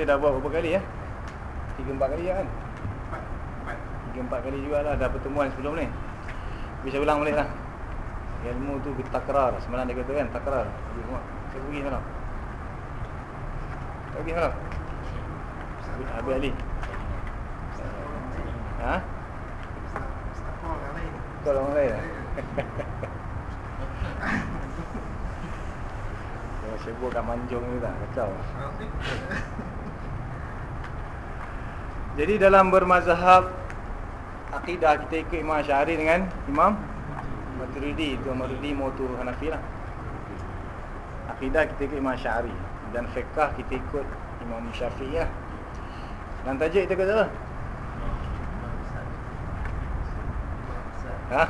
kita dah buat berapa kali ya? Tiga empat kali ya kan? Tiga empat kali juga lah dah pertemuan sebelum ni. Bisa ulang balik lah. Ilmu tu takrar. Semalam dia kata kan takrar. Saya pergi malam. Saya pergi malam. Habis, Ali. Ha? Kau orang lain lah. Yang sibuk kat manjung ni tak kacau. Jadi dalam bermazhab akidah kita ikut Imam Syari dengan Imam Maturidi itu Maturidi motu Hanafi lah. Akidah kita ikut Imam Syari dan fiqah kita ikut Imam Syafi'i lah. Dan tajuk kita kata apa? Ha?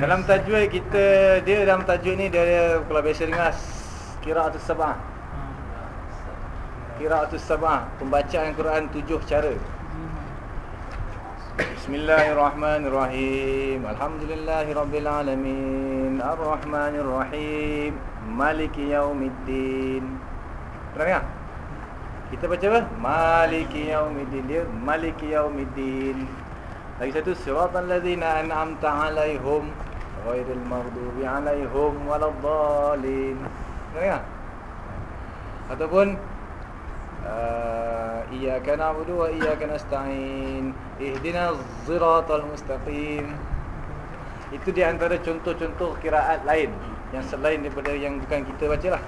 Dalam tajwid kita dia dalam tajwid ni dia, dia kalau biasa dengar qiraatus sab'ah. Qiraatus sab'ah, pembacaan Quran tujuh cara. Bismillahirrahmanirrahim. Alhamdulillahirabbil alamin. Arrahmanirrahim. Maliki yaumiddin. Pernah dengar? Kita baca apa? Maliki yaumiddin. Dia Maliki yaumiddin. Lagi satu siratal ladzina an'amta 'alaihim ghairil maghdubi 'alaihim waladdallin. Dengar? Ataupun na'budu wa iyyaka nasta'in ihdinas siratal mustaqim. Itu di antara contoh-contoh kiraat lain yang selain daripada yang bukan kita bacalah.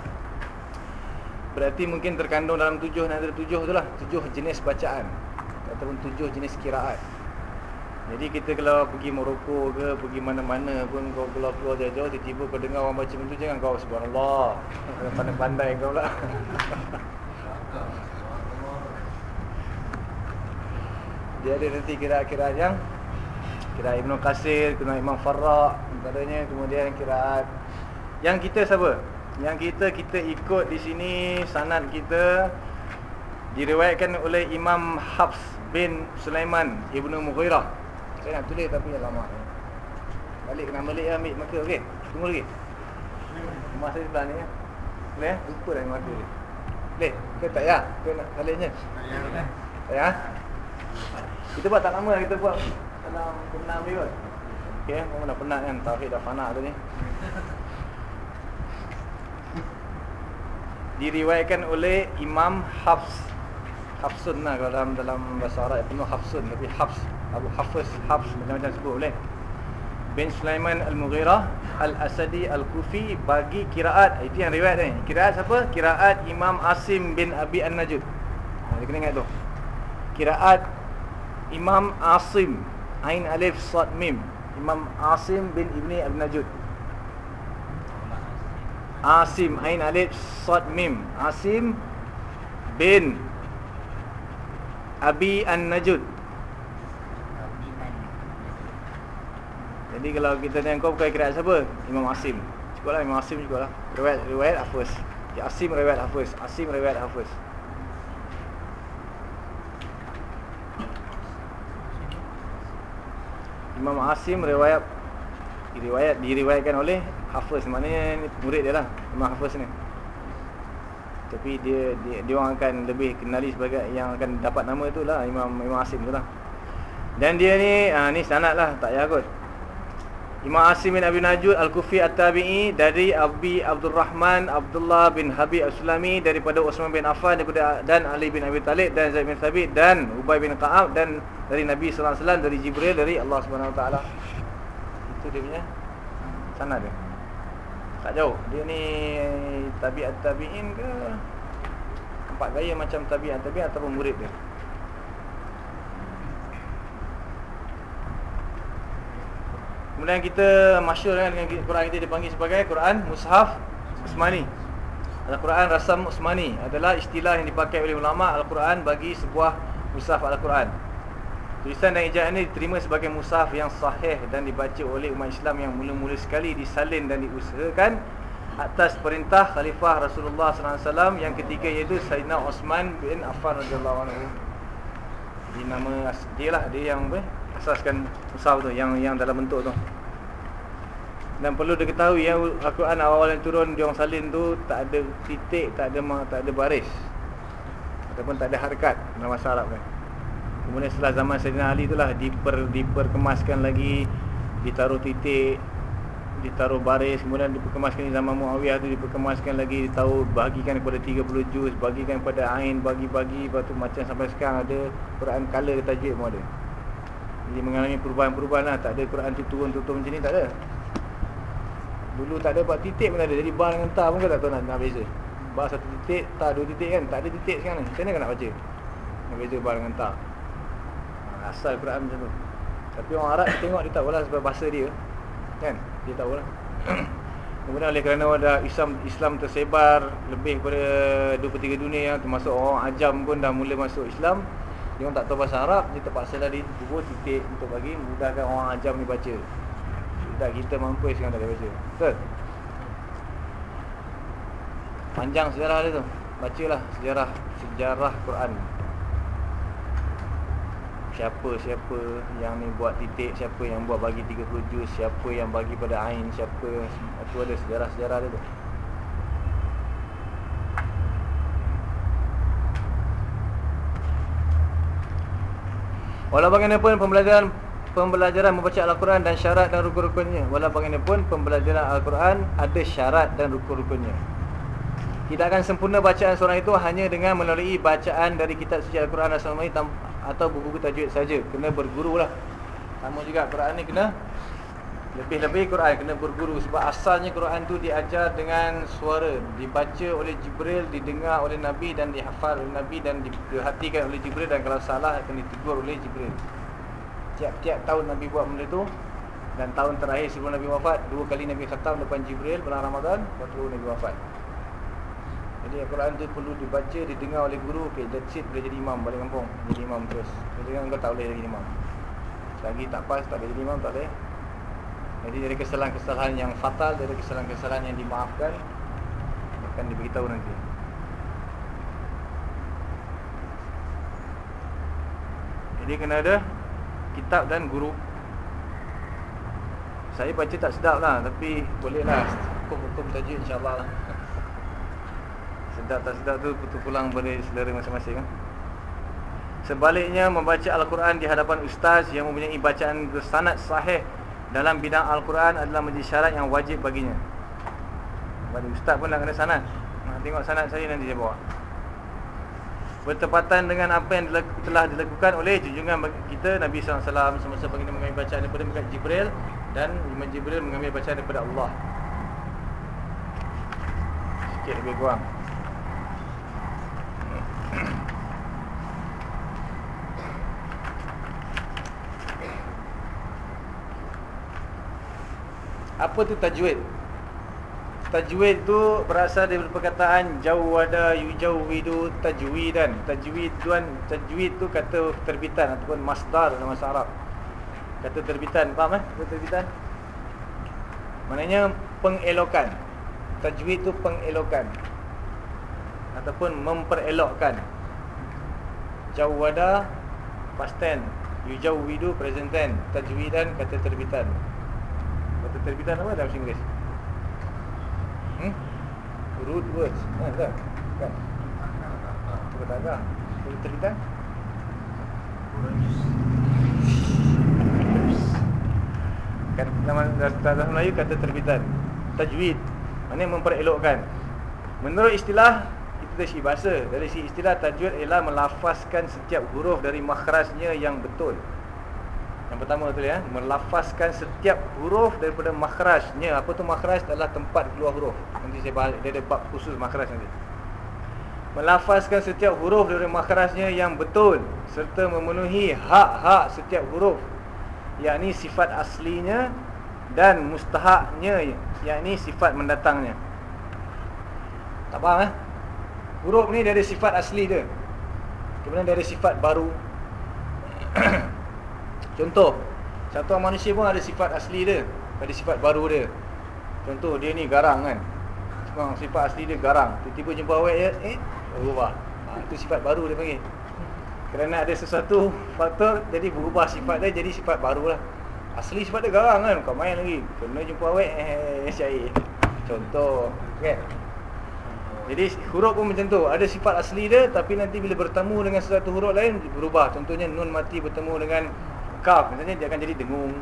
Berarti mungkin terkandung dalam tujuh antara tujuh tu lah Tujuh jenis bacaan Ataupun tujuh jenis kiraat jadi kita kalau pergi Morocco ke pergi mana-mana pun kau keluar keluar jauh-jauh tiba-tiba kau dengar orang baca macam tu jangan kau subhanallah. Pandai-pandai kau pula. Dia ada nanti kira-kira yang kira Ibn Qasir, kira Imam Farraq antaranya kemudian kiraat yang kita siapa? Yang kita kita ikut di sini sanad kita diriwayatkan oleh Imam Hafs bin Sulaiman Ibnu Mughirah saya nak tulis tapi dah lama Balik kena balik ambil marker okey. Tunggu lagi. Rumah saya sebelah ni ya. Boleh eh? Lupa dah marker ni. Boleh? Ke tak ya? Ke nak saliknya? Tak ya. Kita buat tak lama kita buat dalam pernah ambil kot. Okey, kamu dah penat kan? Tauhid dah fana tu ni. Diriwayatkan oleh Imam Hafs Hafsun lah kalau dalam, dalam bahasa Arab penuh Hafsun tapi Hafs Abu Hafiz Hafs macam-macam sebut boleh bin Sulaiman Al-Mughirah Al-Asadi Al-Kufi bagi kiraat itu yang riwayat ni kiraat siapa? kiraat Imam Asim bin Abi An-Najud dia kena ingat tu kiraat Imam Asim Ain Alif Sad Mim Imam Asim bin Ibni Abi Najud Asim Ain Alif Sad Mim Asim bin Abi An-Najud Jadi kalau kita tanya kau bukan kira siapa? Imam Asim. Cukuplah Imam Asim cukuplah. Riwayat riwayat Hafiz. Ya Asim riwayat Hafiz. Asim riwayat Hafiz. Imam Asim riwayat diriwayat diriwayatkan oleh Hafiz maknanya ni murid dia lah Imam Hafiz ni. Tapi dia dia, dia orang akan lebih kenali sebagai yang akan dapat nama tu lah Imam Imam Asim tu lah. Dan dia ni ah ni sanad lah tak payah kot. Imam Asim bin Abi Najud Al-Kufi At-Tabi'i dari Abi Abdul Rahman Abdullah bin Habib As-Sulami daripada Utsman bin Affan dan Ali bin Abi Talib dan Zaid bin Thabit dan Ubay bin Ka'ab dan dari Nabi sallallahu alaihi wasallam dari Jibril dari Allah Subhanahu wa taala. Itu dia punya sanad dia. Tak jauh. Dia ni tabi'at tabi'in ke empat gaya macam tabi'at tabi'at ataupun murid dia. Kemudian kita masyur dengan Quran kita dipanggil sebagai Quran Mushaf Usmani. Al-Quran Rasam Usmani adalah istilah yang dipakai oleh ulama Al-Quran bagi sebuah mushaf Al-Quran. Tulisan dan ijazah ini diterima sebagai mushaf yang sahih dan dibaca oleh umat Islam yang mula-mula sekali disalin dan diusahakan atas perintah Khalifah Rasulullah SAW yang ketiga iaitu Sayyidina Osman bin Affan radhiyallahu anhu. Di nama dia lah dia yang asaskan mushaf tu yang yang dalam bentuk tu. Dan perlu diketahui yang Al-Quran awal-awal yang turun orang salin tu tak ada titik, tak ada tak ada baris. Ataupun tak ada harakat dalam bahasa Arab kan. Kemudian setelah zaman Sayyidina Ali itulah diper, diperkemaskan lagi Ditaruh titik Ditaruh baris Kemudian diperkemaskan di zaman Muawiyah tu Diperkemaskan lagi Ditaruh bagikan kepada 30 juz Bagikan kepada Ain Bagi-bagi Lepas tu macam sampai sekarang ada Quran color tajwid pun ada Jadi mengalami perubahan-perubahan lah. Tak ada Quran tu turun-tutup macam ni Tak ada. Dulu tak ada buat titik pun tak ada. Jadi bar dengan tar pun tak tahu nak, nak beza. Bar satu titik Tar dua titik kan? Tak ada titik sekarang Macam mana nak baca? Nak beza bar dengan tar. Asal Quran macam tu. Tapi orang Arab tengok dia tahu lah sebab bahasa dia. Kan? Dia tahu lah. Kemudian oleh kerana ada Islam Islam tersebar lebih pada 23 dunia termasuk orang ajam pun dah mula masuk Islam Dia orang tak tahu bahasa Arab Dia terpaksa lah dibubur titik untuk bagi. Mudahkan orang ajam ni baca. Tak kita mampu sekarang tak boleh baca. Betul? Panjang sejarah dia tu. Bacalah sejarah sejarah Quran. Siapa-siapa yang ni buat titik, siapa yang buat bagi 30 juz, siapa yang bagi pada Ain, siapa itu ada sejarah-sejarah dia tu. Walau bagaimanapun pembelajaran pembelajaran membaca Al-Quran dan syarat dan rukun-rukunnya. Walau bagaimanapun pembelajaran Al-Quran ada syarat dan rukun-rukunnya. Tidak akan sempurna bacaan seorang itu hanya dengan melalui bacaan dari kitab suci Al-Quran Sunnah atau buku-buku tajwid saja kena berguru lah sama juga Quran ni kena lebih-lebih Quran kena berguru sebab asalnya Quran tu diajar dengan suara. Dibaca oleh Jibril didengar oleh Nabi dan dihafal oleh Nabi dan diperhatikan oleh Jibril dan kalau salah akan ditegur oleh Jibril. Tiap-tiap tahun Nabi buat benda tu dan tahun terakhir sebelum Nabi wafat dua kali Nabi khatam depan Jibril bulan Ramadan lepas tu Nabi wafat. Jadi Al-Quran tu perlu dibaca, didengar oleh guru Okay, that's it, boleh jadi imam balik kampung Jadi imam terus. Jadi kau tak boleh jadi imam. Selagi tak pas, tak boleh jadi imam, tak boleh Jadi dari kesalahan-kesalahan yang fatal Dari kesalahan-kesalahan yang dimaafkan Akan diberitahu nanti. Jadi kena ada Kitab dan guru. Saya baca tak sedap lah Tapi bolehlah Hukum-hukum tajuk insyaAllah. Lah sedap tak sedap tu putus pulang pada selera masing-masing kan? Sebaliknya membaca Al-Quran di hadapan ustaz yang mempunyai bacaan bersanad sahih dalam bidang Al-Quran adalah menjadi syarat yang wajib baginya. Pada ustaz pun nak kena sanad. Nak tengok sanad saya nanti saya bawa. Bertepatan dengan apa yang telah dilakukan oleh junjungan kita Nabi SAW semasa baginda mengambil bacaan daripada Jibril dan Jibril mengambil bacaan daripada Allah. Sikit lebih kurang. Apa tu tajwid? Tajwid tu berasal dari perkataan jawwada yujawwidu tajwidan. Tajwid tuan tajwid tu kata terbitan ataupun masdar dalam bahasa Arab. Kata terbitan, faham eh? Kata terbitan. Maknanya pengelokan. Tajwid tu pengelokan ataupun memperelokkan. Jawwada past tense, yujawwidu present tense, tajwidan kata terbitan. Terbitan apa dalam Inggeris? Hmm? Root words. Ha? Kan? Cuba agak. Kata terbitan? Kan nama dalam Melayu kata terbitan. Tajwid. Maknanya memperelokkan. Menurut istilah itu dari bahasa, dari segi istilah tajwid ialah melafazkan setiap huruf dari makhrajnya yang betul. Yang pertama tu ya, melafazkan setiap huruf daripada makhrajnya. Apa tu makhraj adalah tempat keluar huruf. Nanti saya bahas dia ada bab khusus makhraj nanti. Melafazkan setiap huruf daripada makhrajnya yang betul serta memenuhi hak-hak setiap huruf yakni sifat aslinya dan mustahaknya yakni sifat mendatangnya. Tak faham eh? Huruf ni dari sifat asli dia. Kemudian dari sifat baru Contoh, satu manusia pun ada sifat asli dia, ada sifat baru dia. Contoh dia ni garang kan. Sifat asli dia garang. Tiba-tiba jumpa awet dia, eh berubah. Ha, itu sifat baru dia panggil. Kerana ada sesuatu faktor jadi berubah sifat dia jadi sifat baru lah. Asli sifat dia garang kan, kau main lagi. Kena jumpa awet eh cair. Contoh, kan? Jadi huruf pun macam tu. Ada sifat asli dia tapi nanti bila bertemu dengan sesuatu huruf lain berubah. Contohnya nun mati bertemu dengan kaf. Misalnya dia akan jadi dengung.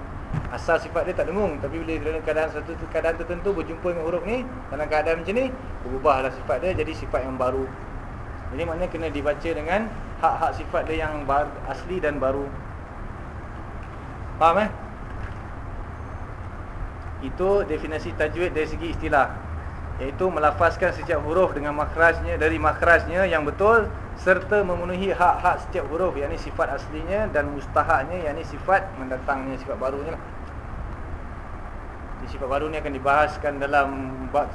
Asal sifat dia tak dengung tapi bila dalam keadaan satu keadaan tertentu berjumpa dengan huruf ni dalam keadaan macam ni berubahlah sifat dia jadi sifat yang baru. Jadi maknanya kena dibaca dengan hak-hak sifat dia yang bar, asli dan baru. Faham eh? Itu definisi tajwid dari segi istilah iaitu melafazkan setiap huruf dengan makhrajnya dari makhrajnya yang betul serta memenuhi hak-hak setiap huruf yakni sifat aslinya dan mustahaknya yakni sifat mendatangnya sifat barunya lah. Di sifat baru ni akan dibahaskan dalam bab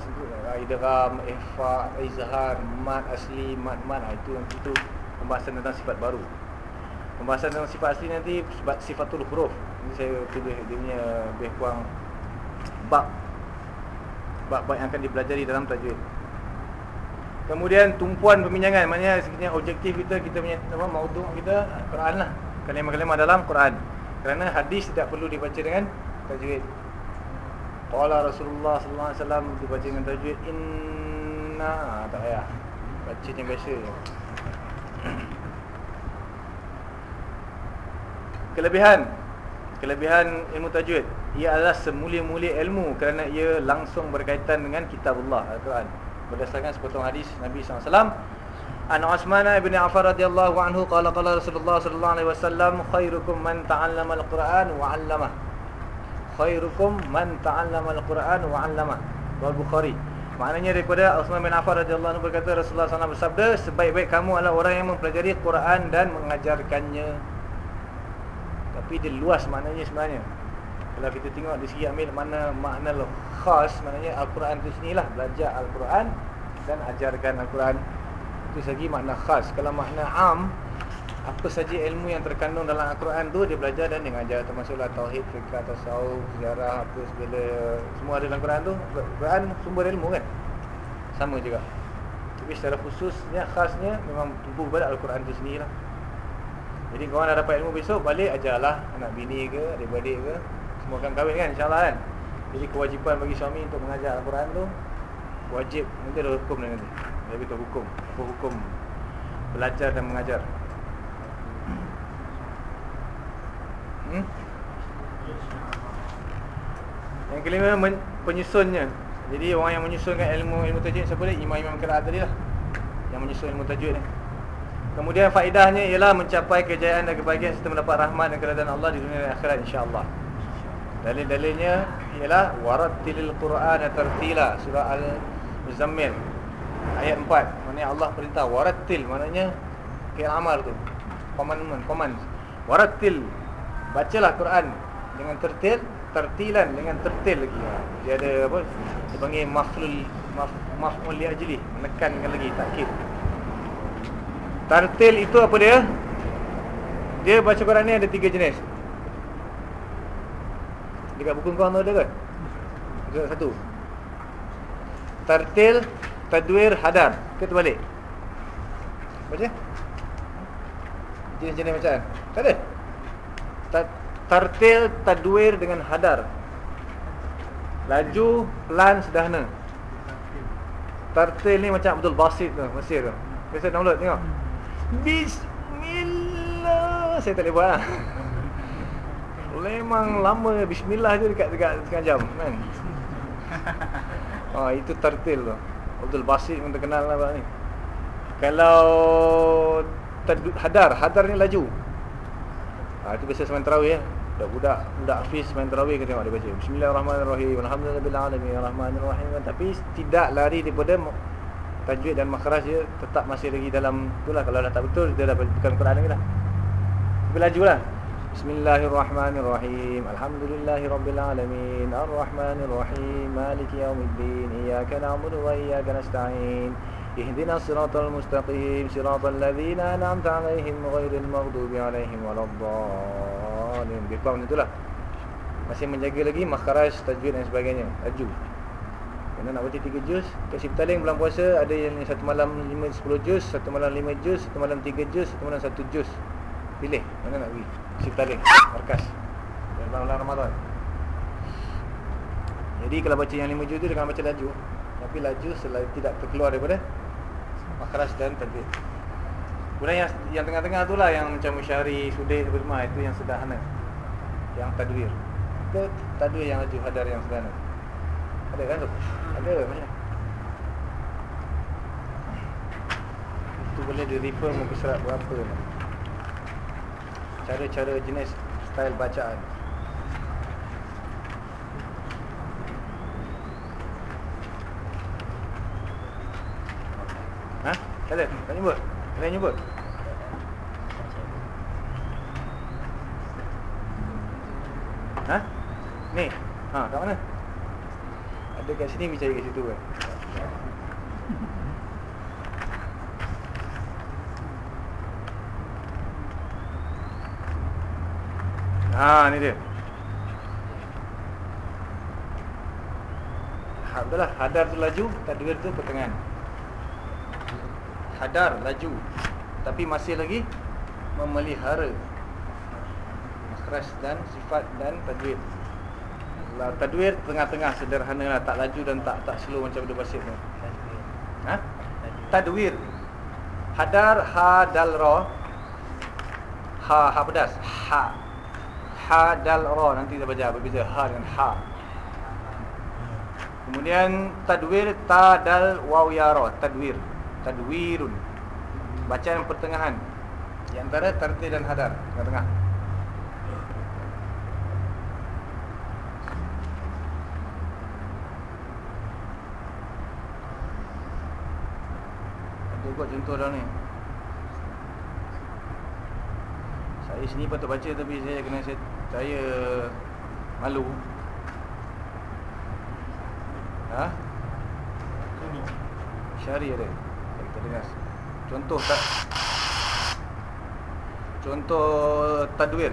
idgham, ihfa, izhar, mad asli, mad mad ha, itu nanti itu pembahasan tentang sifat baru. Pembahasan tentang sifat asli nanti sifatul huruf. Ini saya tulis dia punya lebih kurang bab bab-bab yang akan dipelajari dalam tajwid. Kemudian tumpuan perbincangan maknanya sebenarnya objektif kita kita punya apa maudhu kita Quran lah. Kalimah-kalimah dalam Quran. Kerana hadis tidak perlu dibaca dengan tajwid. Qala Rasulullah sallallahu alaihi wasallam dibaca dengan tajwid inna tak payah. Baca yang biasa. Kelebihan Kelebihan ilmu tajwid Ia adalah semulia-mulia ilmu Kerana ia langsung berkaitan dengan kitab Allah Al-Quran Berdasarkan sepotong hadis Nabi SAW An Osman ibn Affan radhiyallahu anhu qala qala Rasulullah sallallahu alaihi wasallam khairukum man ta'allama al-Quran wa 'allamah. Khairukum man ta'allama al-Quran wa 'allamah. Bukhari. Maknanya daripada Osman bin Affan radhiyallahu anhu berkata Rasulullah SAW bersabda sebaik-baik kamu adalah orang yang mempelajari Quran dan mengajarkannya. Tapi dia luas maknanya sebenarnya Kalau kita tengok di segi ambil mana makna khas Maknanya Al-Quran itu sinilah Belajar Al-Quran dan ajarkan Al-Quran. Itu segi makna khas. Kalau makna am Apa saja ilmu yang terkandung dalam Al-Quran tu Dia belajar dan dia mengajar Termasuklah Tauhid, Fiqah, Tasawuf, Sejarah Apa segala Semua ada dalam Quran tu. Quran sumber ilmu kan? Sama juga. Tapi secara khususnya khasnya Memang tumbuh pada Al-Quran tu sendiri lah jadi kau nak dapat ilmu besok Balik ajarlah anak bini ke Adik-adik ke Semua akan kahwin kan InsyaAllah kan? Jadi kewajipan bagi suami Untuk mengajar Al-Quran tu Wajib. Nanti ada hukum nanti. Jadi itu hukum. Apa hukum Belajar dan mengajar? Hmm? Yang kelima men- Penyusunnya. Jadi orang yang menyusunkan ilmu Ilmu tajwid siapa dia? Imam-imam keraat tadi lah. Yang menyusun ilmu tajwid ni. Kemudian faedahnya ialah mencapai kejayaan dan kebahagiaan serta mendapat rahmat dan keredaan Allah di dunia dan akhirat insya-Allah. Dalil-dalilnya ialah warattilil Qur'ana tartila surah Al-Muzammil ayat 4. Maknanya Allah perintah warattil maknanya fi'il amal tu. Commandment, command. Warattil bacalah Quran dengan tertil, tertilan dengan tertil lagi. Dia ada apa? Dia panggil maf'ul maf'ul li ajli, menekankan lagi takkid. Tartil itu apa dia? Dia baca Quran ni ada tiga jenis. Dekat buku kau ada kan? Ada satu. Tartil, tadwir, hadar. Kita balik. Baca. Jenis-jenis bacaan. Tak ada. Tartil, tadwir dengan hadar. Laju, pelan, sederhana. Tartil ni macam Abdul Basit tu, Mesir tu. Biasa download tengok. Bismillah Saya tak boleh buat lah Memang lama Bismillah je dekat, dekat setengah jam kan? Oh, Itu tartil tu. Abdul Basit pun terkenal lah ni. Kalau Hadar Hadar ni laju. Ha, Itu biasa semain terawih ya. Budak-budak Budak Hafiz semain terawih Kita tengok dia baca. Bismillahirrahmanirrahim Alhamdulillahirrahmanirrahim Tapi tidak lari daripada tajwid dan makhraj dia tetap masih lagi dalam itulah kalau dah tak betul dia dah bukan Quran lagi dah. Tapi Bismillahirrahmanirrahim. Alhamdulillahirabbil alamin. Arrahmanirrahim. Maliki yaumiddin. Iyyaka na'budu wa iyyaka nasta'in. Ihdinas siratal mustaqim. Siratal ladzina an'amta 'alaihim ghairil maghdubi 'alaihim waladdallin. Macam itulah Masih menjaga lagi makharaj, tajwid dan sebagainya Laju Kena nak baca 3 juz Kat Siptaling bulan puasa Ada yang satu malam 5-10 juz Satu malam 5 juz Satu malam 3 juz Satu malam 1 juz Pilih Mana nak pergi? Siptaling Markas. Dan bulan Ramadan. Jadi kalau baca yang 5 juz tu Dia baca laju. Tapi laju selain tidak terkeluar daripada Makharaj dan tajwid Kemudian yang, yang tengah-tengah tu lah Yang macam Musyari, Sudir, Berma Itu yang sederhana. Yang tadwir Itu tadwir yang laju hadar yang sederhana. Ada kan tu? Ada macam Itu boleh di refer muka surat berapa ni Cara-cara jenis Style bacaan Ha? Tak ada? Tak? Ada yang nyebut? Ha? Ni? Ha, kat mana? Ada kat sini, pergi cari kat situ kan? Ha, ni dia. Ha, betul lah. Hadar tu laju, tadwir tu pertengahan. Hadar laju. Tapi masih lagi memelihara makhraj dan sifat dan tajwid. Lah tajwid tengah-tengah sederhana lah, tak laju dan tak tak slow macam dia basit tu. Ha? Tadwir. Hadar ha dal ra. Ha ha pedas. Ha. Ha dal ra nanti kita baca berbeza ha dengan ha. Kemudian tadwir ta dal waw ya ra. Tadwir. Tadwirun. Bacaan pertengahan. Di antara tartil dan hadar tengah-tengah. Ada buat contoh dah ni. Saya sini patut baca tapi saya kena saya, saya malu. Ha? Syari ada. Kita dengar. Contoh tak Contoh tadwir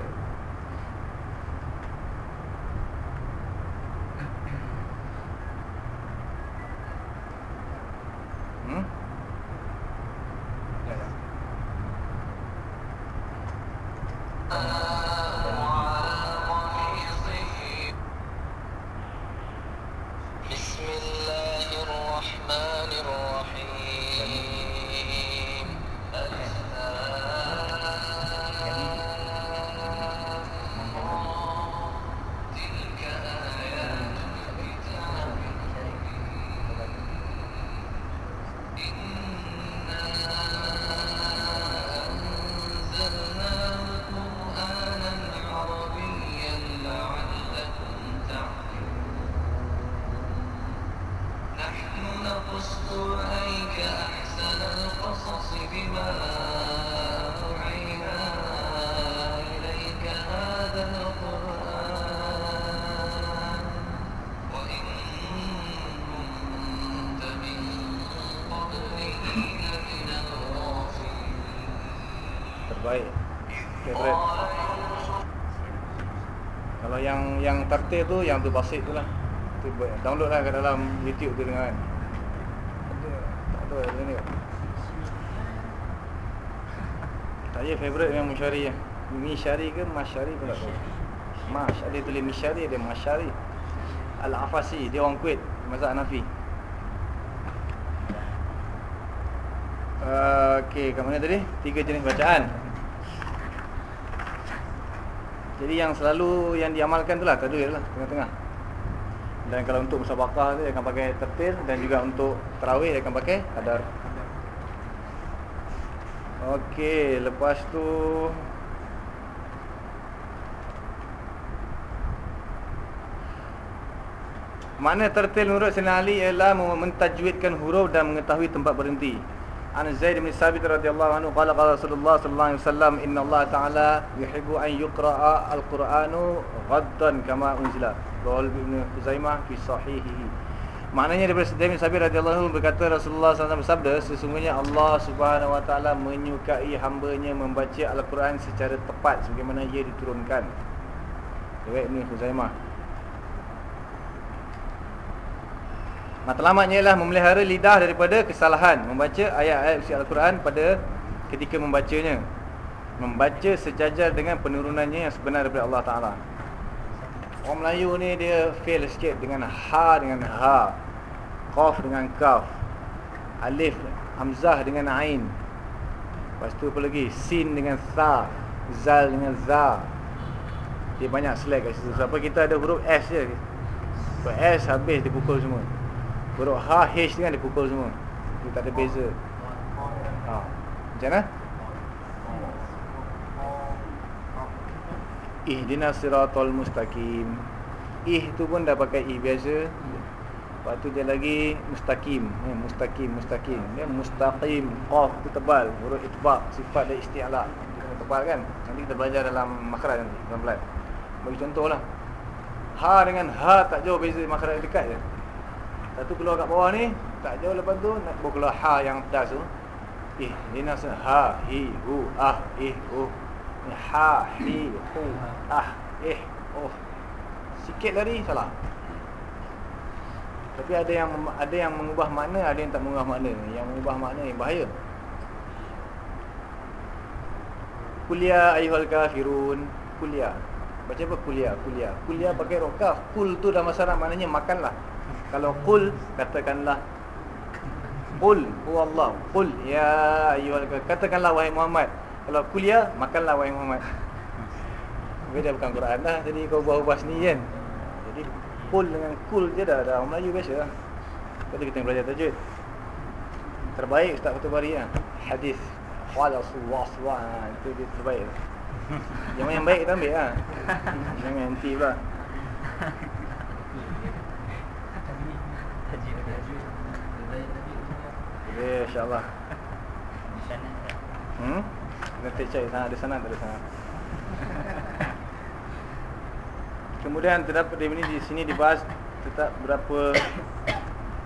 Terbaik Favorite Kalau yang yang tertil tu Yang tu basit tu lah. Tu, Download lah kat dalam YouTube tu dengan kan. Tak ada ni. Saya favourite memang Musyari lah. Misyari ke Masyari pun tak tahu. Mash Ada tulis Misyari Ada Masyari Al-Afasi Dia orang Kuwait Mazhab Hanafi. Uh, Okey, kat mana tadi? Tiga jenis bacaan. Jadi yang selalu yang diamalkan tu lah tadwir lah tengah-tengah. Dan kalau untuk musabaqah tu akan pakai tertil dan juga untuk tarawih akan pakai hadar. Okey, lepas tu Mana tertil menurut Sayyidina Ali ialah mentajwidkan huruf dan mengetahui tempat berhenti. An Zaid bin Sabit radhiyallahu anhu qala qala Rasulullah sallallahu alaihi wasallam inna Allah ta'ala yuhibbu an yuqra'a al-Qur'anu ghaddan kama unzila. Qaul Ibn Huzaimah fi sahihihi. Maknanya daripada Zaid bin Sabit radhiyallahu anhu berkata Rasulullah SAW bersabda sesungguhnya Allah Subhanahu wa taala menyukai hamba-Nya membaca al-Quran secara tepat sebagaimana ia diturunkan. Riwayat Ibn Matlamatnya ialah memelihara lidah daripada kesalahan. Membaca ayat-ayat isi Al-Quran pada ketika membacanya. Membaca sejajar dengan penurunannya yang sebenar daripada Allah Ta'ala. Orang Melayu ni dia fail sikit dengan ha dengan ha. Qaf dengan kaf. Alif, Hamzah dengan Ain. Lepas tu apa lagi? Sin dengan Sa Zal dengan Za. Dia banyak select kat situ. Sebab kita ada huruf S je. Huruf S habis dipukul semua Huruf H, H ni kan dipukul semua. Dia tak ada beza. Ha. Macam mana? Ihdina siratul mustaqim. Ih tu pun dah pakai ih biasa. Lepas tu dia lagi mustaqim. Ya, Mustaqim, mustaqim. Dia mustaqim, qaf tu tebal. Huruf itbaq, sifat dia isti'ala Dia tebal kan? Nanti kita belajar dalam makhraj nanti Bagi contoh lah Ha dengan ha tak jauh beza makhraj dekat je Satu keluar kat bawah ni Tak jauh lepas tu Nak keluar ha yang pedas tu. Ih, dia nak ha, hi, hu, ah, ih, hu Ha, hi, hu, ah, eh, oh Sikit lari salah. Tapi ada yang ada yang mengubah makna Ada yang tak mengubah makna. Yang mengubah makna yang bahaya. Kuliah ayuhal kafirun Kuliah Baca apa? Kuliah? Kuliah Kuliah pakai rokaf. Kul tu dalam Arab maknanya makanlah Kalau kul katakanlah Qul huwallah Qul ya ayyuhal Katakanlah wahai Muhammad. Kalau kuliah makanlah wahai Muhammad. Beda bukan Quran dah Jadi kau ubah-ubah sendiri kan. Jadi Qul dengan kul je dah Dah Melayu biasa. Lah tu kita belajar tajwid. Terbaik Ustaz Fatul Bari lah Hadis. SAW ha, Itu dia terbaik. Yang yang baik kita ambil lah Jangan anti pula Ya insyaAllah Hmm? Nanti cari sana ada sana tak ada sana. Kemudian terdapat di sini di sini dibahas tetap berapa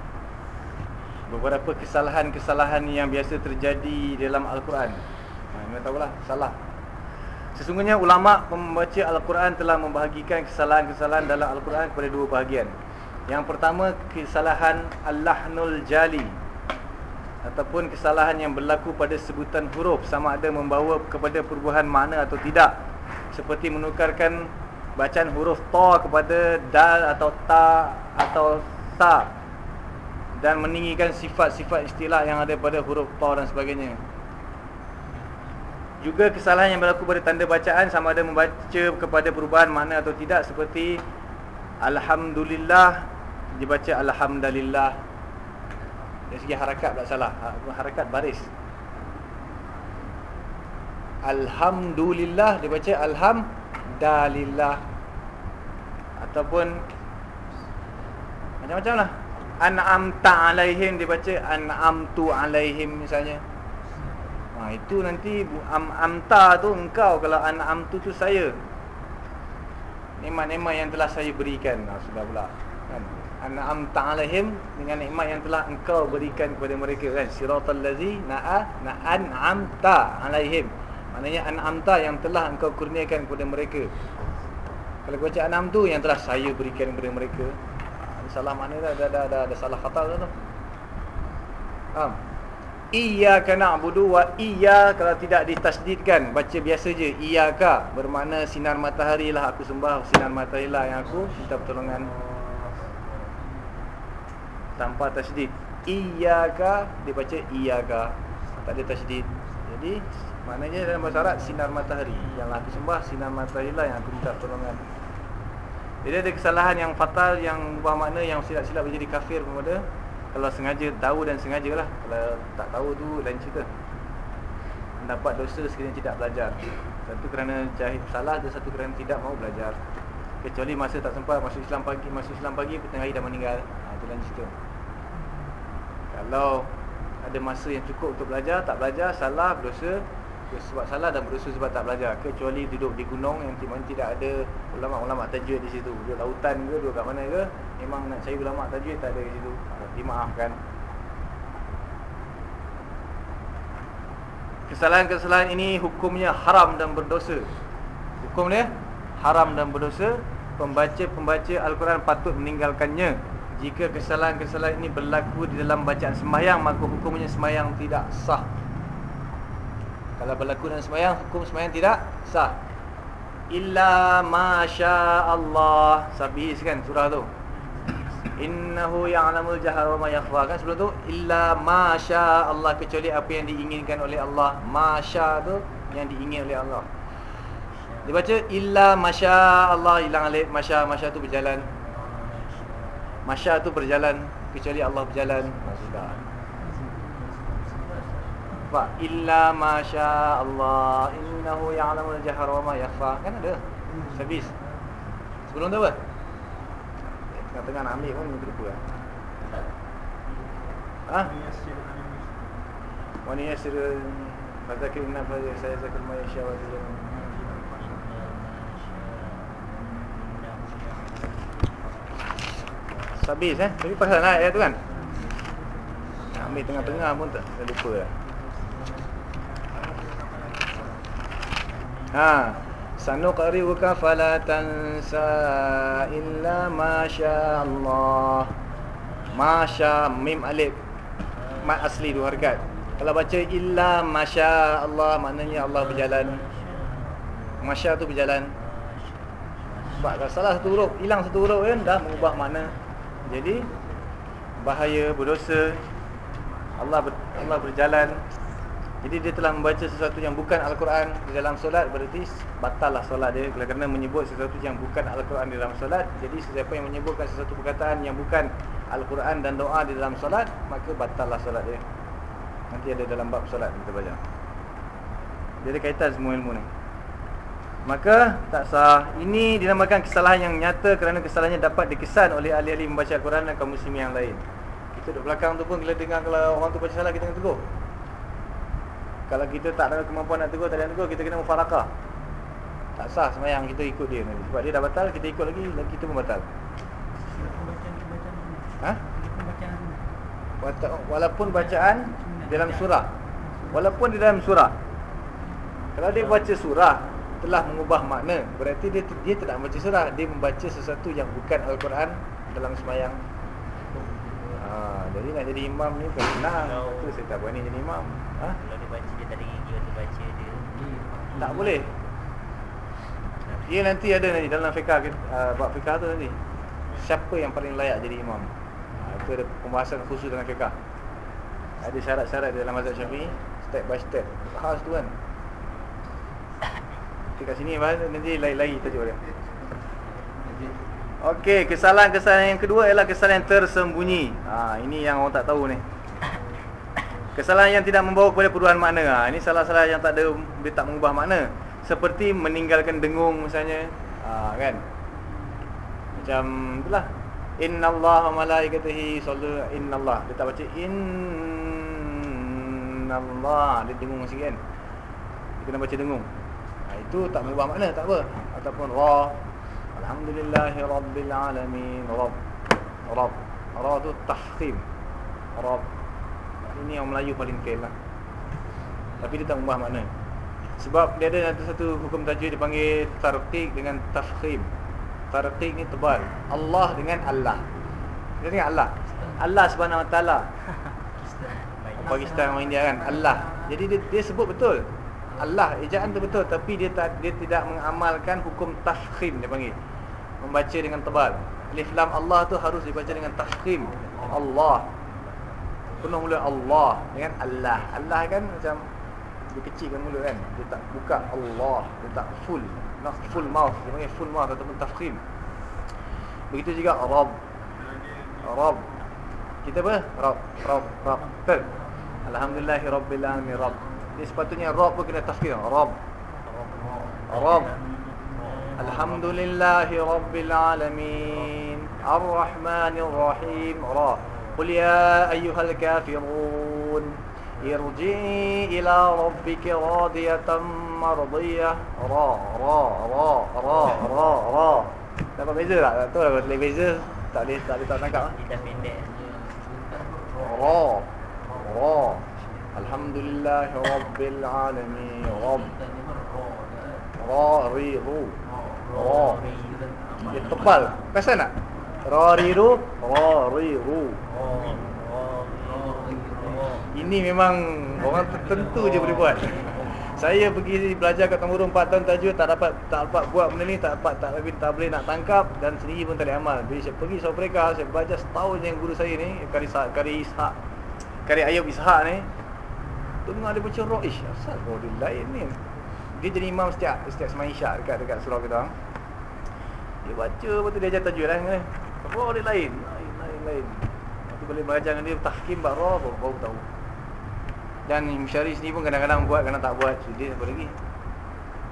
beberapa kesalahan-kesalahan yang biasa terjadi dalam Al-Quran. Ha, memang tahulah salah. Sesungguhnya ulama membaca Al-Quran telah membahagikan kesalahan-kesalahan dalam Al-Quran kepada dua bahagian. Yang pertama kesalahan Al-Lahnul Jali ataupun kesalahan yang berlaku pada sebutan huruf sama ada membawa kepada perubahan makna atau tidak. Seperti menukarkan bacaan huruf ta kepada dal atau ta atau sa. Dan meninggikan sifat-sifat istilah yang ada pada huruf ta dan sebagainya. Juga kesalahan yang berlaku pada tanda bacaan sama ada membaca kepada perubahan makna atau tidak. Seperti alhamdulillah dibaca alhamdulillah dari segi harakat tak salah. Ha, Harakat baris. Alhamdulillah Dia baca Alhamdulillah Ataupun Macam-macam lah An'amta alaihim Dia baca An'amtu alaihim misalnya. Ha, Itu nanti am Amta tu engkau. Kalau an'amtu tu saya. Nikmat-nikmat yang telah saya berikan. Ha, Sudah pula? An'amta alaihim dengan nikmat yang telah engkau berikan kepada mereka kan? Siratal lazi na'a na'an'amta alaihim. Maknanya an'amta yang telah engkau kurniakan kepada mereka. Kalau baca an'am tu yang telah saya berikan kepada mereka. Salah mana dah dah dah, dah, dah salah kata tu? Faham? Iyyaka na'budu wa iyya kalau tidak ditasdidkan baca biasa je iyyaka. Bermakna sinar matahari lah aku sembah sinar matahari lah yang aku minta pertolongan tanpa tasydid. Iyyaka dibaca iyyaka tak ada tasydid. Jadi maknanya dalam bahasa Arab sinar matahari. Yang aku sembah sinar matahari lah yang aku minta pertolongan. Jadi ada kesalahan yang fatal yang ubah makna yang silap-silap menjadi kafir kepada kalau sengaja tahu dan sengaja lah. Kalau tak tahu tu lain cerita. Mendapat dosa sekiranya tidak belajar. Satu kerana jahil salah dan satu kerana tidak mau belajar. Kecuali masa tak sempat masuk Islam pagi masuk Islam pagi petang hari dah meninggal. Ha, itu lain cerita kalau ada masa yang cukup untuk belajar, tak belajar, salah, berdosa Sebab salah dan berdosa sebab tak belajar. Kecuali duduk di gunung yang tidak ada ulama-ulama tajwid di situ. Duduk lautan ke, duduk kat mana ke Memang nak cari ulama tajwid tak ada di situ. Dimaafkan. Kesalahan-kesalahan ini hukumnya haram dan berdosa. Hukum dia? Haram dan berdosa. Pembaca-pembaca Al-Quran patut meninggalkannya jika kesalahan-kesalahan ini berlaku di dalam bacaan sembahyang maka hukumnya sembahyang tidak sah. Kalau berlaku dalam sembahyang hukum sembahyang tidak sah. Illa masya Allah sabis kan surah tu. Innahu ya'lamul jahra wa ma yakhfa. Kan sebelum tu illa masya Allah kecuali apa yang diinginkan oleh Allah. Masya tu yang diingin oleh Allah. Dibaca illa masya Allah hilang alif masya masya tu berjalan masya tu berjalan kecuali Allah berjalan. Pak illa masya Allah innahu ya'lamul jahra wa ma yakhfa. Kan ada? Habis sebelum tu apa? Tengah-tengah nak ambil pun terlupa lah Ha? Wa ni yasir Fadzakir inna fadzakir saya zakir ma yasya wa Habis eh Tapi pasal lah ayat tu kan Nak ambil tengah-tengah pun tak tak lupa lah Ha Sanuqri'uka fala tansa illa ma Allah. Masya mim alif mat asli dua harakat. Kalau baca illa masya Allah maknanya Allah berjalan. Masya tu berjalan. Sebab kalau salah satu huruf, hilang satu huruf kan dah mengubah makna. Jadi bahaya berdosa Allah ber, Allah berjalan jadi dia telah membaca sesuatu yang bukan Al-Quran di dalam solat berarti batal lah solat dia kerana menyebut sesuatu yang bukan Al-Quran di dalam solat. Jadi sesiapa yang menyebutkan sesuatu perkataan yang bukan Al-Quran dan doa di dalam solat maka batal lah solat dia. Nanti ada dalam bab solat kita baca. Ada kaitan semua ilmu ni. Maka tak sah. Ini dinamakan kesalahan yang nyata kerana kesalahannya dapat dikesan oleh ahli-ahli membaca Al-Quran dan kaum muslimin yang lain. Kita duduk belakang tu pun bila dengar kalau orang tu baca salah kita kena tegur. Kalau kita tak ada kemampuan nak tegur, tak ada nak tegur, kita kena mufarakah. Tak sah semayang kita ikut dia nanti. Sebab dia dah batal, kita ikut lagi, lagi kita pun batal. Ha? Walaupun bacaan dalam surah. Walaupun di dalam surah. Kalau dia baca surah telah mengubah makna, berarti dia dia tidak membaca surah, dia membaca sesuatu yang bukan Al-Quran dalam semayang. Ha, jadi nak jadi imam ni bukan senang. Itu saya tak berani jadi imam. Ha? Kalau dia baca dia tak ada gigi waktu baca dia Tak boleh. Dia nanti ada nanti dalam fiqah uh, bab fiqah tu nanti. Siapa yang paling layak jadi imam? Ha, itu ada pembahasan khusus dalam fiqah. Ada syarat-syarat dalam mazhab Syafi'i step by step. Khas tu kan. Kita kat sini nanti lain-lain tajuk dia. Okey, kesalahan-kesalahan yang kedua ialah kesalahan yang tersembunyi. Ha, ini yang orang tak tahu ni. Kesalahan yang tidak membawa kepada perubahan makna. Ha, ini salah-salah yang tak ada dia tak mengubah makna. Seperti meninggalkan dengung misalnya. Ha, kan? Macam itulah. Innallaha malaikatihi sallu innallah. Dia tak baca innallah. Dia dengung sikit kan. Dia kena baca dengung. Ha, itu tak mengubah makna, tak apa. Ataupun ra. Alhamdulillahi Rabbil Alamin. Rabb Rabb Ra tu tahkim Rabb Ini yang Melayu paling fail lah. Tapi dia tak mengubah makna. Sebab dia ada nanti satu hukum tajwid dipanggil Tarqiq dengan tafkhim Tarqiq ni tebal. Allah dengan Allah. Dia dengan Allah. Allah subhanahu wa ta'ala. Pakistan. Orang India kan? Allah. Jadi dia, dia sebut betul Allah ejaan tu betul tapi dia tak dia tidak mengamalkan hukum tafkhim dia panggil. Membaca dengan tebal. Alif lam Allah tu harus dibaca dengan tafkhim Allah. Penuh mulut Allah dengan Allah. Allah kan macam dia kecilkan mulut kan. Dia tak buka Allah dia tak full. Not full mouth dia panggil full mouth ataupun tafkhim begitu juga Rabb Rabb kita apa? Rabb Rabb Rabb? Alhamdulillahi Rabbil Alamin Rabb Dia sepatutnya Rabb pun kena tafkir Rabb Rabb Alhamdulillahi Rabbil Alamin Ar-Rahmanir Rahim Ra Qul ya ayyuhal kafirun Irji'i ila rabbika radiyatan mardiyah Ra Ra Ra Ra Ra Ra Dapat beza tak? Tak tahu lah kalau boleh beza Tak boleh tak boleh tak tangkap ah. Kita pendek Ra Ra Ri Ru Oh. Dia tebal. Perasan tak? Rariru, rariru. Oh. Oh. Oh. Ini memang orang tertentu je boleh buat. Saya pergi belajar kat Temurun 4 tahun tajwid tak dapat tak dapat buat benda ni, tak dapat tak boleh tak boleh nak tangkap dan sendiri pun tak boleh amal. Bila saya pergi South Africa, saya belajar setahun dengan guru saya ni, Kari Kari Ishak. Kari Ayub Ishak ni. Dengar dia baca roh, ish, asal roh dia lain ni. Dia jadi imam setiap setiap semain isyak dekat dekat surau kita. Dia baca lepas tu dia ajar tajwid lah ni. Roh dia lain, lain lain lain. Lepas tu boleh belajar dengan dia tahkim bab roh baru, baru tahu. Dan Syari sendiri pun kadang-kadang buat, kadang tak buat. Dia apa lagi?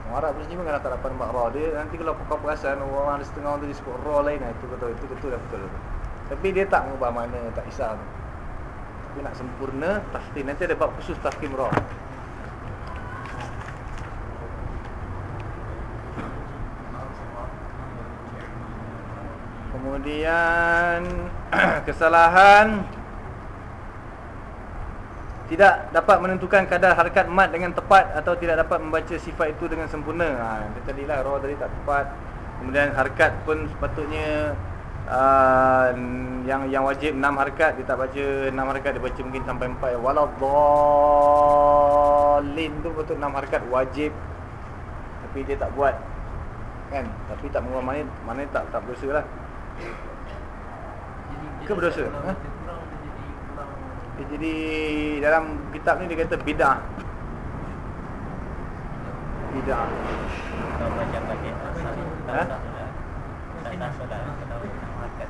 Orang Arab pun sendiri pun kadang tak dapat nampak raw dia. Nanti kalau kau perasan orang ada setengah orang tu dia sebut raw lain lah. Itu betul, itu betul dah betul. Tapi dia tak mengubah mana, tak kisah tu. Tapi nak sempurna, tafkim. Nanti ada bab khusus tafkim raw. Kemudian kesalahan tidak dapat menentukan kadar harakat mat dengan tepat atau tidak dapat membaca sifat itu dengan sempurna. Ha, dia tadilah roh tadi tak tepat. Kemudian harakat pun sepatutnya uh, yang yang wajib 6 harakat dia tak baca 6 harakat dia baca mungkin sampai 4 waladhdallin tu betul 6 harakat wajib tapi dia tak buat kan tapi tak mengubah mana mana tak tak berdosa lah ke berdosa ha? Dia jadi dalam kitab ni dia kata bidah. Bidah. Ha? Tak tak solat. Kalau makan.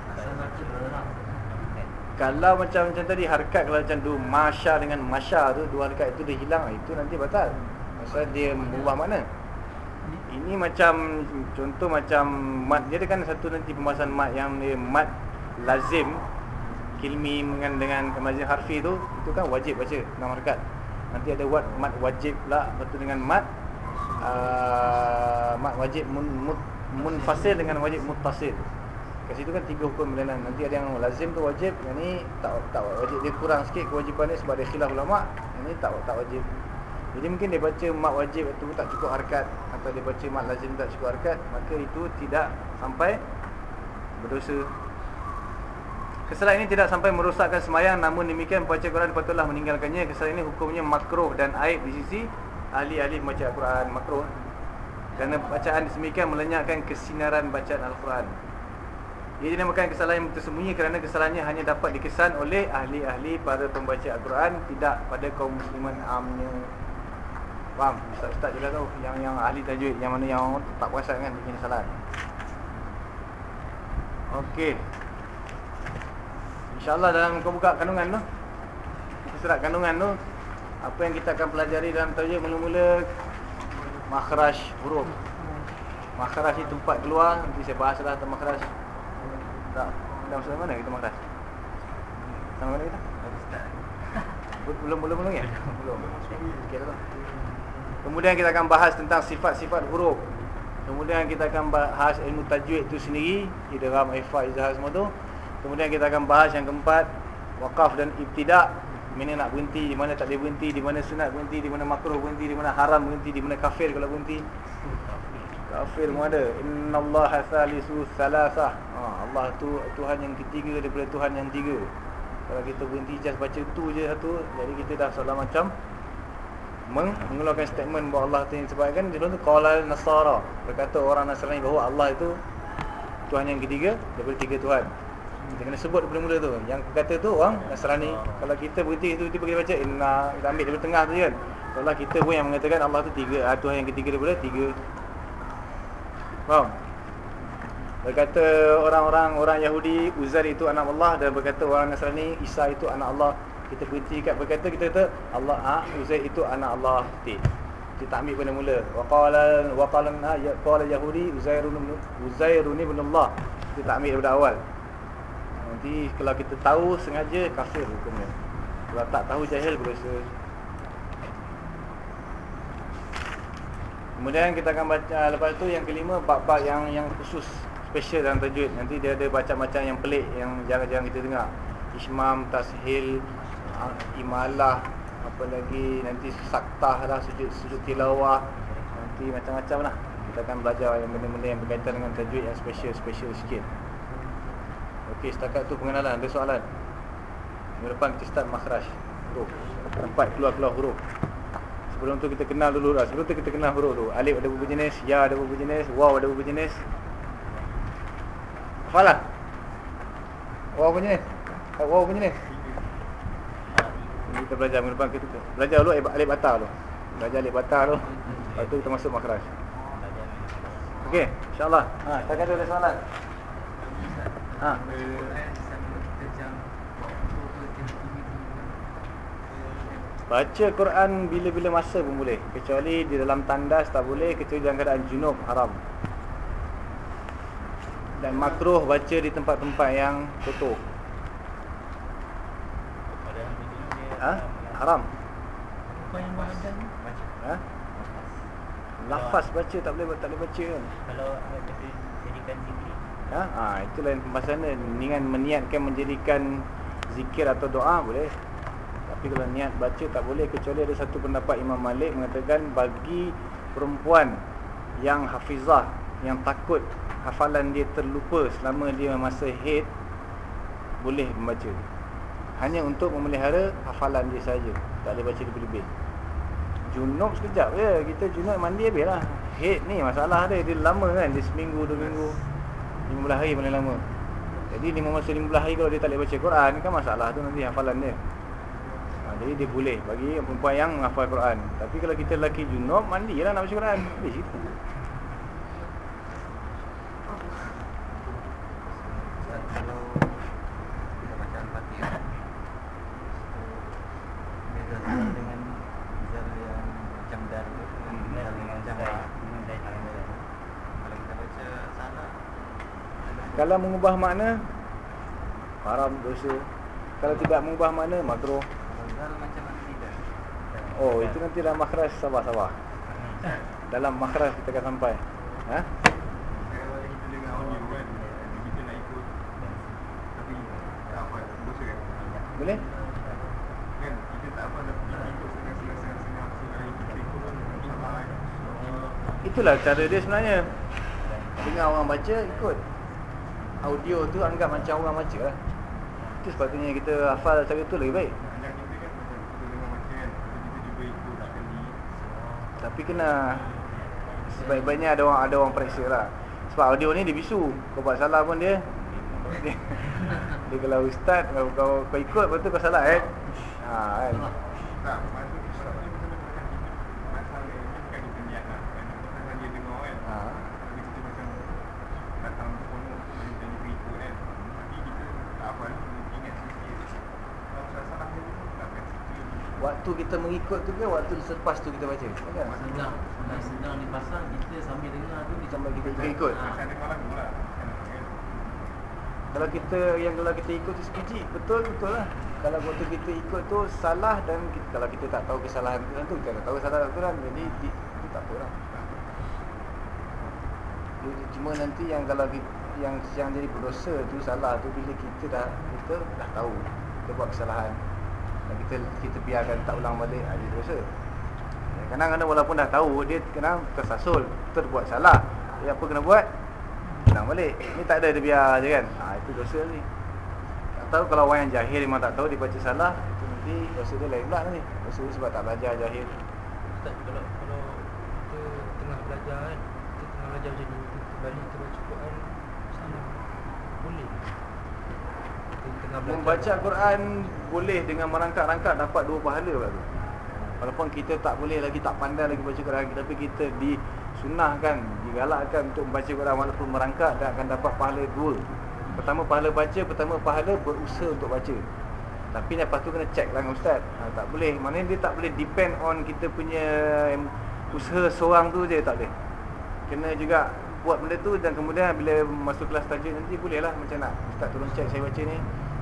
Kalau macam macam tadi harkat kalau macam tu masya dengan masya tu dua harkat itu dia hilang itu nanti batal. Pasal dia mengubah mana? Ini macam contoh macam mat dia kan satu nanti pembahasan mat yang dia mat lazim kilmi dengan dengan kemazin harfi tu itu kan wajib baca enam harakat. Nanti ada wat mat wajib pula betul dengan mat uh, mat wajib mun, mun, munfasil dengan wajib muttasil. Kat situ kan tiga hukum berlainan. Nanti ada yang lazim tu wajib, yang ni tak tak wajib dia kurang sikit kewajipan dia sebab dia khilaf ulama. Yang ni tak tak wajib. Jadi mungkin dia baca mat wajib itu tak cukup harakat atau dia baca mat lazim tak cukup harakat, maka itu tidak sampai berdosa Kesalahan ini tidak sampai merosakkan semayang Namun demikian membaca Quran patutlah meninggalkannya Kesalahan ini hukumnya makruh dan aib di sisi Ahli-ahli membaca Al-Quran makruh Kerana bacaan disemikian melenyapkan kesinaran bacaan Al-Quran Ia dinamakan kesalahan yang tersembunyi Kerana kesalahannya hanya dapat dikesan oleh ahli-ahli para pembaca Al-Quran Tidak pada kaum musliman. Amnya. Faham? Ustaz-ustaz je lah tahu yang, yang ahli tajwid Yang mana yang tak perasan kan bikin kesalahan. Okey. InsyaAllah dalam kau buka kandungan tu Kita serat kandungan tu Apa yang kita akan pelajari dalam tajwid mula-mula Makhraj huruf. Makhraj ni tempat keluar Nanti saya bahas lah tentang makhraj Tak, dah masuk mana? Kita makhraj? Sama mana kita? Belum, belum, belum ya? Belum. Kemudian kita akan bahas tentang sifat-sifat huruf. Kemudian kita akan bahas ilmu tajwid tu sendiri Idram, Ifah, Izhar semua tu. Kemudian kita akan bahas yang keempat Wakaf dan ibtidak Mana nak berhenti, di mana tak boleh berhenti Di mana sunat berhenti, di mana makruh berhenti Di mana haram berhenti, di mana kafir kalau berhenti Kafir pun ada. Inna Allah thalasah ha, Allah tu Tuhan yang ketiga daripada Tuhan yang tiga. Kalau kita berhenti just baca tu je satu Jadi kita dah seolah macam meng mengeluarkan statement bahawa Allah tu yang sebabkan Dia tu Qala Nasara. Berkata orang Nasrani bahawa Allah itu Tuhan yang ketiga daripada tiga Tuhan. Kita kena sebut daripada mula tu. Yang kata tu orang Nasrani. Kalau kita berhenti itu Kita pergi baca Inna Kita ambil daripada tengah tu kan. Kalau kita pun yang mengatakan Allah tu tiga ah, Tuhan yang ketiga daripada tiga Faham? Berkata orang-orang Orang Yahudi Uzair itu anak Allah Dan berkata orang Nasrani Isa itu anak Allah Kita berhenti kat berkata Kita kata Allah ha, Uzair itu anak Allah Tik kita ambil pada mula waqala waqala ya qala yahudi uzairun uzairun ibn Allah kita ambil daripada awal Nanti kalau kita tahu sengaja kafir hukumnya. Kalau tak tahu jahil berdosa. Kemudian kita akan baca lepas tu yang kelima bab-bab yang yang khusus special dalam tajwid. Nanti dia ada baca-baca yang pelik yang jarang-jarang kita dengar. Ismam, tashil, imalah, apa lagi nanti saktah lah sujud sujud tilawah. Nanti macam-macam lah. Kita akan belajar yang benda-benda yang berkaitan dengan tajwid yang special-special sikit Okey, setakat tu pengenalan, ada soalan Minggu depan kita start makhraj Huruf Tempat keluar-keluar huruf Sebelum tu kita kenal dulu lah. Sebelum tu kita kenal huruf tu. Alif ada beberapa jenis Ya ada beberapa jenis Waw ada beberapa jenis. Hafal lah. Waw apa jenis? Waw apa jenis? Kita belajar minggu depan kita? Belajar dulu alif batar dulu Belajar alif batar dulu Lepas tu kita masuk makhraj. Okey, insyaAllah. Ha, tu ada soalan. Ha. Baca Quran bila-bila masa pun boleh. Kecuali di dalam tandas tak boleh Kecuali dalam keadaan junub haram. Dan makruh baca di tempat-tempat yang kotor. Ha? Haram. Ha? Lafaz baca tak boleh tak boleh baca. Kan Kalau jadikan zikir ha? ha, Itu lain pembahasan dia. Dengan meniatkan menjadikan zikir atau doa boleh Tapi kalau niat baca tak boleh Kecuali ada satu pendapat Imam Malik Mengatakan bagi perempuan yang hafizah Yang takut hafalan dia terlupa Selama dia masa haid Boleh membaca. Hanya untuk memelihara hafalan dia saja. Tak boleh baca lebih-lebih. Junub sekejap je. Kita junub mandi habis lah Haid ni masalah dia. Dia lama kan. Dia seminggu, dua minggu. 15 hari paling lama. Jadi lima masa 15 hari Kalau dia tak boleh baca Quran Kan masalah tu nanti hafalan dia Jadi dia boleh Bagi perempuan yang menghafal Quran. Tapi kalau kita lelaki junub Mandi lah nak baca Quran. Habis kita Kalau mengubah makna Haram dosa. Kalau tidak mengubah makna Makruh Kalau zal macam mana tidak Oh itu nanti dalam makhraj Sabar-sabar Dalam makhraj kita akan sampai. Ha? Nak Boleh? Kan kita tak apa kan Itulah cara dia sebenarnya. Dengar orang baca ikut. Audio tu anggap macam orang baca lah. Itu sepatutnya kita hafal cara tu lebih baik Macam kita kan Macam kita dengar macam kan Kita cuba ikut sekali Tapi kena Sebaik-baiknya ada orang ada orang periksa lah. Sebab audio ni dia bisu. Kau buat salah pun dia. Dia, dia kalau ustaz kau, kau, kau ikut lepas tu kau salah kan? Ha, kan Tak Maksud kita ni betul-betul macam kita Masalah ni bukan kita niat lah kan Masalah dia dengar kan ha. Tapi kita macam Datang seronok Kita cuba ikut kan Tapi kita tak apa Ingat sikit Kalau salah-salah dia tu Tak akan situ Waktu kita mengikut tu ke Waktu selepas tu kita baca kan? sedang sedang sedang dipasang kita sambil dengar tu kita Sambil kita ikut lah Kan kan Kalau kita yang kalau kita ikut tu sekejap betul betul lah. Kalau waktu kita ikut tu salah dan kita, kalau kita tak tahu kesalahan tu tu kita tak tahu kesalahan tu kan jadi di, itu tak apa lah. Cuma nanti yang kalau kita, yang yang jadi berdosa tu salah tu bila kita dah kita dah tahu kita buat kesalahan dan kita kita biarkan tak ulang balik ada dosa. Ya, Kadang-kadang walaupun dah tahu dia kena tersasul terbuat salah. Dia apa kena buat? Ulang balik. Ni tak ada dia biar je kan. Ha, itu dosa ni. Tak tahu kalau orang yang jahil memang tak tahu dia baca salah, itu nanti dosa dia lain pula ni. Dosa dia sebab tak belajar jahil. Ustaz kalau kalau kita tengah belajar kan kita tengah belajar macam ni kita balik kita baca Quran salah boleh kita tengah belajar Membaca Quran boleh dengan merangkak-rangkak dapat dua pahala tu. Walaupun kita tak boleh lagi tak pandai lagi baca Quran tapi kita disunahkan, digalakkan untuk membaca Quran walaupun merangkak dan akan dapat pahala dua. Pertama pahala baca, pertama pahala berusaha untuk baca. Tapi lepas tu kena check lah dengan ustaz. Ha, tak boleh. Maknanya dia tak boleh depend on kita punya usaha seorang tu je tak boleh. Kena juga buat benda tu dan kemudian bila masuk kelas tajwid nanti boleh lah macam nak ustaz tolong check saya baca ni.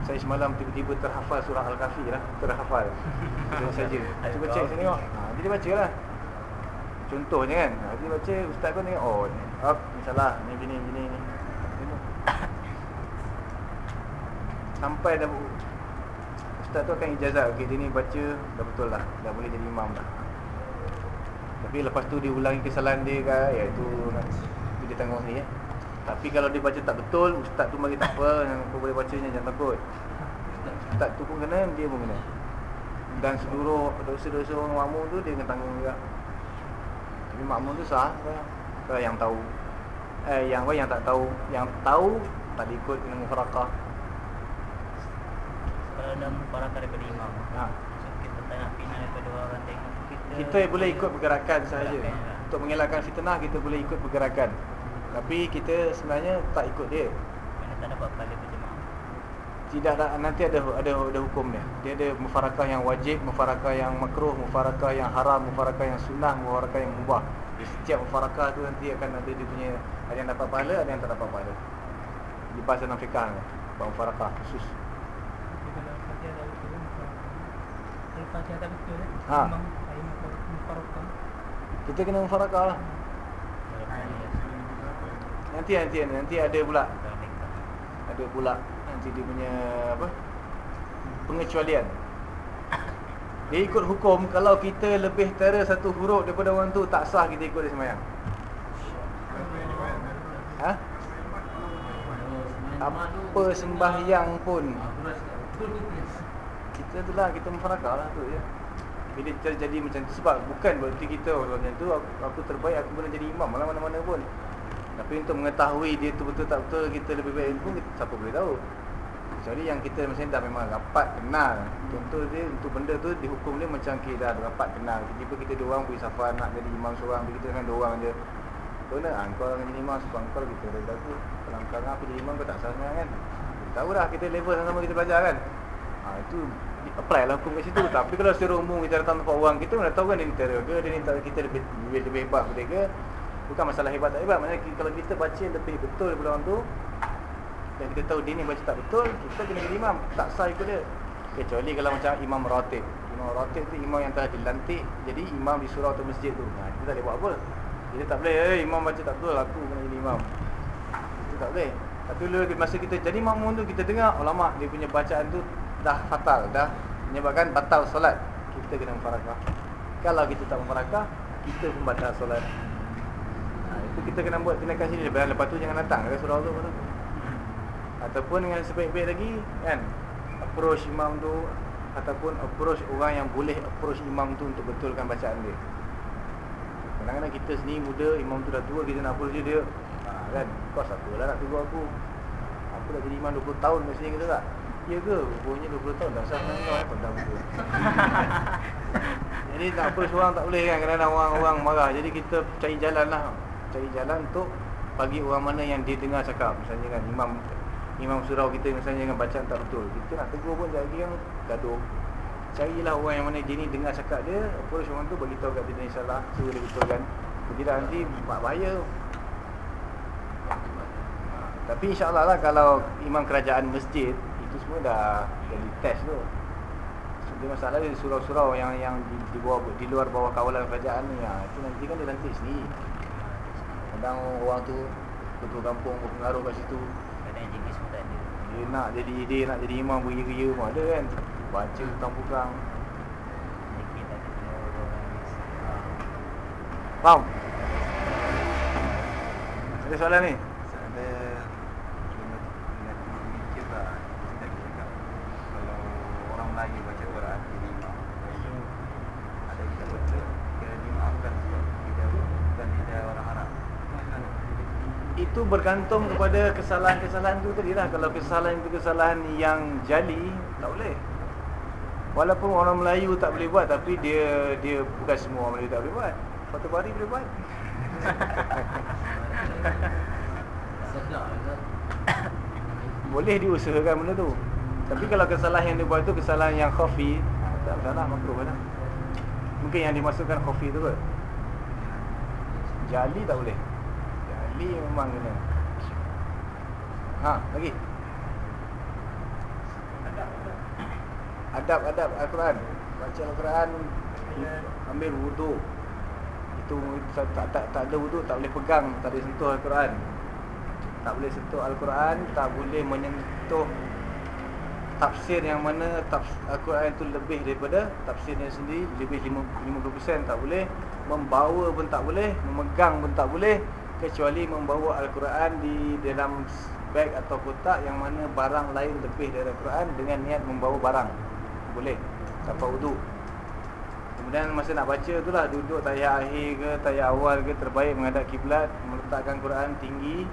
Saya semalam tiba-tiba terhafal surah Al-Kahfi lah. Terhafal. Itu saja. Cuba check saya tengok. Ha, jadi dia baca lah. Contohnya kan. Ha, dia baca ustaz pun tengok. Oh ni. Oh, ni salah. Ni gini gini ni. Sampai dah Ustaz tu akan ijazah Okey dia ni baca Dah betul lah Dah boleh jadi imam dah Tapi lepas tu dia ulangi kesalahan dia kan Ya itu Itu dia tanggung sendiri ya. Tapi kalau dia baca tak betul Ustaz tu bagi tak apa Kau boleh bacanya jangan takut. Ustaz tu pun kena Dia pun kena. Dan seluruh dosa-dosa orang makmum tu Dia kena tanggung juga. Tapi makmum tu sah Kalau yang tahu. Eh yang apa yang tak tahu. Yang tahu Tak ikut dengan mufarakah. Kalau ada mufarakah daripada imam ha. So kita tak nak pindah daripada orang tengok. Kita, Kita boleh ikut pergerakan sahaja. Ya. Untuk mengelakkan fitnah Kita boleh ikut pergerakan Tapi kita sebenarnya Tak ikut dia Kerana tak dapat pahala berjemaah tidak ada nanti ada ada ada hukum dia. Dia ada mufarakah yang wajib, mufarakah yang makruh, mufarakah yang haram, mufarakah yang sunnah, mufarakah yang mubah. Di setiap mufarakah tu nanti akan ada dia punya ada yang dapat pahala, ada yang tak dapat pahala. Di bahasa dalam fiqh ni, bab mufarakah khusus. Tak betul eh, Ha. Kita kena mufarakah lah. Kalau Ayat boleh sini juga apa? Nanti nanti nanti ada pula. Kalau ada pula. Nanti dia punya apa pengecualian. Dia ikut hukum. Kalau kita lebih tera satu huruf daripada orang tu tak sah kita ikut dia sembahyang ha? Apa sembahyang pun. Kita tu lah kita mufarakah lah tu ya. Bila terjadi macam tu sebab bukan berarti kita orang macam tu aku, aku terbaik aku boleh jadi imam malah mana-mana pun tapi untuk mengetahui dia tu betul tak betul kita lebih baik pun siapa boleh tahu? Kecuali yang kita macam dah memang rapat kenal. Contoh dia untuk benda tu dihukum dia macam kita dah rapat kenal. Tiba-tiba kita dua orang pergi safar nak jadi imam seorang kita dengan dua orang je. Kau nak ah, kau orang jadi imam sebab kau kita dah tahu kalau kau aku jadi imam kau tak salah sebenarnya kan? Tahu dah kita level sama-sama kita belajar kan? Ha, itu apply lah hukum kat situ. Tapi kalau secara umum kita datang tempat orang kita mana tahu kan dia ni terror ke dia ni kita lebih lebih, lebih hebat daripada dia ke bukan masalah hebat tak hebat. Maknanya ki- kalau kita baca lebih betul daripada orang tu dan kita tahu dia ni baca tak betul kita kena jadi imam tak sah ikut dia. Kecuali kalau macam imam ratib. Imam ratib tu imam yang telah dilantik jadi imam di surau atau masjid tu. Nah, kita tak boleh buat apa. Kita tak boleh eh imam baca tak betul aku kena jadi imam. Itu tak boleh. Tapi dulu masa kita jadi makmum tu kita dengar ulama dia punya bacaan tu dah fatal dah menyebabkan batal solat. Kita kena mufarakah. Kalau kita tak mufarakah kita pun batal solat itu kita kena buat tindakan sini lepas, lepas tu jangan datang ke surau tu lepas tu. ataupun dengan sebaik-baik lagi kan approach imam tu ataupun approach orang yang boleh approach imam tu untuk betulkan bacaan dia. Kadang-kadang kita sendiri muda imam tu dah tua kita nak approach dia, dia ha, kan kau siapa lah nak tegur aku? Aku dah jadi imam 20 tahun kat sini kata tak? Ya ke? Rupanya 20 tahun dah sah dengan kau eh Pada muda Jadi nak approach orang tak boleh kan Kadang-kadang orang-orang marah. Jadi kita cari jalan lah Cari jalan untuk Bagi orang mana yang dia dengar cakap. Misalnya kan imam Imam surau kita misalnya dengan bacaan tak betul. Kita nak tegur pun jadi yang gaduh. Carilah orang yang mana dia ni dengar cakap dia Approach orang tu bagi tahu kat dia ni salah Suruh dia Kalau Tidak nanti bah- bahaya. Ha, Tapi insyaAllah lah kalau imam kerajaan masjid Itu semua dah jadi test tu. Dia masalah dia surau-surau yang yang di, di bawah di luar bawah kawalan kerajaan ni ha, Itu nanti kan dia lantik sendiri Kadang orang tu Ketua kampung berpengaruh kat situ. Kadang jenis pun tak ada. Dia nak jadi dia nak jadi imam beria-ria pun ada kan. Baca kena orang Faham? Ada soalan ni? Ada dengan dengan mikir lah kita cakap kalau orang Melayu baca Quran jadi imam ada kita betul kira dimaafkan sebab tidak bukan tidak orang Arab Itu bergantung kepada kesalahan-kesalahan tu tadi lah. Kalau kesalahan itu kesalahan yang jali Tak boleh. Walaupun orang Melayu tak boleh buat Tapi dia dia bukan semua orang Melayu tak boleh buat. Fatah Bari boleh buat. Boleh diusahakan benda tu. Tapi kalau kesalahan yang dia buat tu Kesalahan yang khafi ha, Tak salah makruh lah. Mungkin yang dimasukkan khafi tu kot Jali tak boleh Jali memang kena. Ha, lagi. Adab-adab Al-Quran. Baca Al-Quran Ambil wuduk Itu tak, tak, tak, tak ada wuduk Tak boleh pegang Tak boleh sentuh Al-Quran. Tak boleh sentuh Al-Quran Tak boleh menyentuh Tafsir yang mana Al-Quran itu lebih daripada Tafsirnya sendiri Lebih 50% tak boleh Membawa pun tak boleh Memegang pun tak boleh Kecuali membawa Al-Quran di dalam beg atau kotak Yang mana barang lain lebih dari Al-Quran Dengan niat membawa barang. Boleh Tanpa uduk Kemudian masa nak baca tu lah Duduk tayar akhir ke Tayar awal ke Terbaik menghadap kiblat Meletakkan Quran tinggi.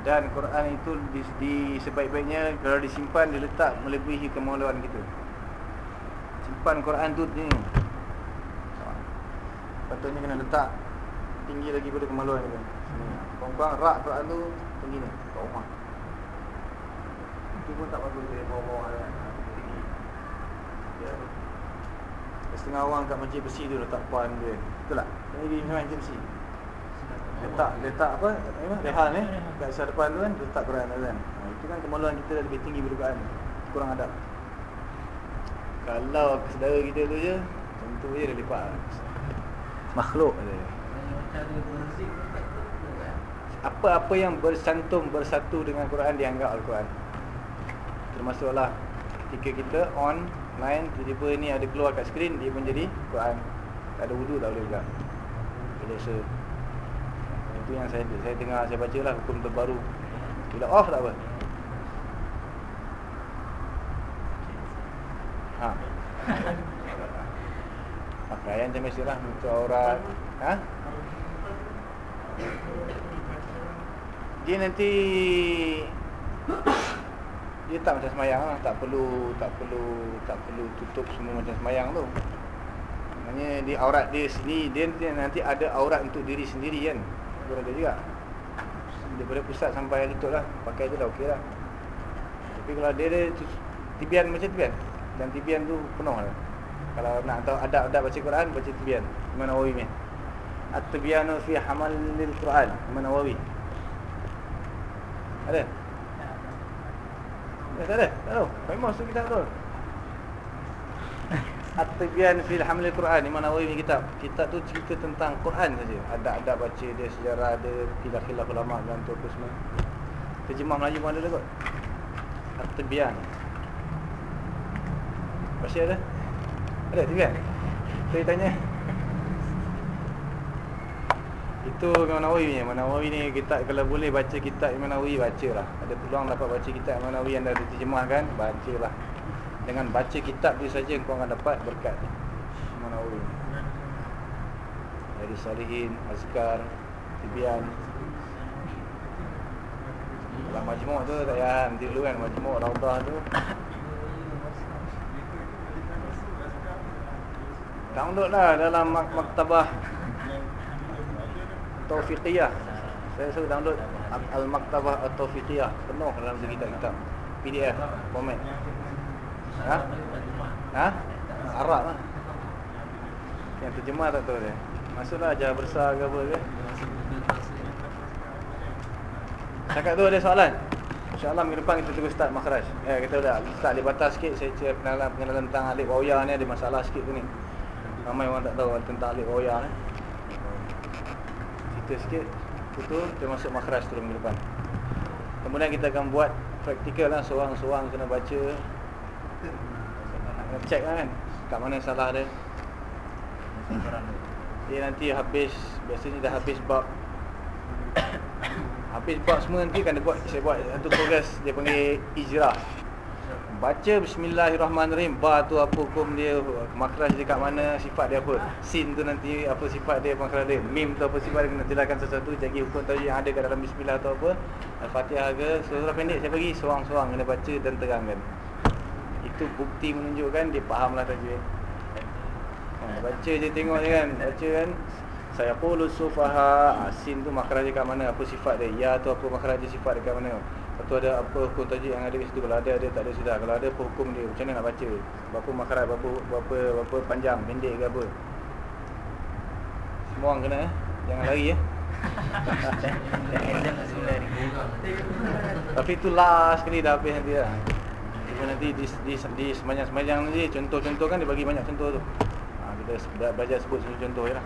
Dan Quran itu di, di sebaik-baiknya Kalau disimpan Diletak melebihi kemaluan kita. Simpan Quran tu ni. Patutnya kena letak Tinggi lagi pada kemaluan kita. Sini. Kurang-kurang rak tu Tinggi ni Kat rumah. Itu pun tak bagus Dia bawa-bawa kan Tinggi. Ya Setengah orang kat masjid besi tu letak puan dia. Betul tak? Ini memang masjid besi. Letak, letak apa? Memang Rehan ni. Kat sisi depan tu kan Letak Quran kan. Ha, Itu kan kemaluan kita dah lebih tinggi Quran Kurang adab. Kalau saudara kita tu je Tentu je dia lipat Makhluk dia Apa-apa yang bersantum bersatu dengan Quran dianggap Al-Quran. Termasuklah ketika kita on line tiba-tiba ni ada keluar kat skrin dia pun jadi Quran. Tak ada wudu tak boleh juga. Dia dosa. Itu yang saya saya dengar saya baca lah hukum terbaru. Bila off tak apa? Ha. Pakaian macam biasalah nutup aurat. Ha dia nanti dia tak macam semayang lah. Tak perlu tak perlu tak perlu tutup semua macam semayang tu. Maknanya di aurat dia sendiri dia nanti, ada aurat untuk diri sendiri kan. Dia ada juga. Daripada pusat sampai lutut lah. Pakai tu dah okey lah. Tapi kalau dia ada tibian macam tibian. Dan tibian tu penuh lah. Kalau nak tahu adab-adab baca Quran baca tibian. Imam Nawawi ni At-tibyanu fi hamalil Quran Imam Nawawi ada? Ya, tak ada? Tak tahu? Famous tu kitab tu At-Tibyan fil Hamlil Quran Imam Nawawi ni kitab Kitab tu cerita tentang Quran saja Ada-ada baca dia sejarah ada Khilaf-khilaf ulama' dan tu apa semua Terjemah Melayu pun ada kot At-Tibyan Pasti ada? Ada Tibyan? Saya tanya Itu Imam Nawawi ni Imam Nawawi ni kita kalau boleh baca kitab Imam Nawawi bacalah. Ada peluang dapat baca kitab Imam Nawawi yang dah diterjemahkan, bacalah. Dengan baca kitab dia saja kau akan dapat berkat Imam Nawawi. Dari Salihin, Azkar, Tibian. Kalau majmuk tu tak payah nanti dulu kan majmuk Raudah tu. Download lah dalam mak maktabah Taufiqiyah. Saya suruh download Al-Maktabah At-Taufiqiyah. Penuh dalam tu kitab-kitab. PDF format. Ha? Ha? Arab lah. Yang terjemah tak tahu dia. Masuklah ajar besar ke apa ke. Cakap tu ada soalan. InsyaAllah minggu depan kita terus start makhraj. Eh, kita dah start alif batas sikit. Saya cerita pengenalan, pengenalan tentang alif wawiyah ni ada masalah sikit tu ni. Ramai orang tak tahu tentang alif wawiyah ni. Cerita sikit. Tu kita masuk makhraj terus minggu depan. Kemudian kita akan buat praktikal lah. Seorang-seorang kena baca. Nak check lah kan. Kat mana salah dia. Dia nanti habis Biasanya dah habis bab Habis bab semua nanti dia buat Saya buat satu progress Dia panggil Ijrah Baca Bismillahirrahmanirrahim. Ba tu apa hukum dia Makhraj dia kat mana Sifat dia apa. Sin tu nanti Apa sifat dia Makhraj dia. Mim tu apa sifat dia Kena jelaskan sesuatu Jadi hukum tadi yang ada kat dalam Bismillah atau apa. Al-Fatihah ke Surah pendek. Saya bagi Seorang-seorang kena baca dan terangkan. Itu bukti menunjukkan Dia fahamlah tajwid ha, Baca je tengok je kan. Baca kan. Saya qulu sufaha. Ha, sin tu makhraj dia kat mana apa sifat dia. Ya tu apa makhraj dia sifat dia kat mana tu ada apa hukum tajuk yang ada kat situ. Kalau ada ada tak ada sudah kalau ada apa hukum dia? Macam mana nak baca? Berapa makhraj berapa berapa berapa panjang pendek ke apa? Semua orang kena eh? Jangan lari eh? Ni tapi tu last sekali dah habis nanti lah Cuma nanti di, di, di sepanjang-sepanjang nanti Contoh-contoh kan dia bagi banyak contoh tu. Ha, Kita belajar sebut satu contoh je lah.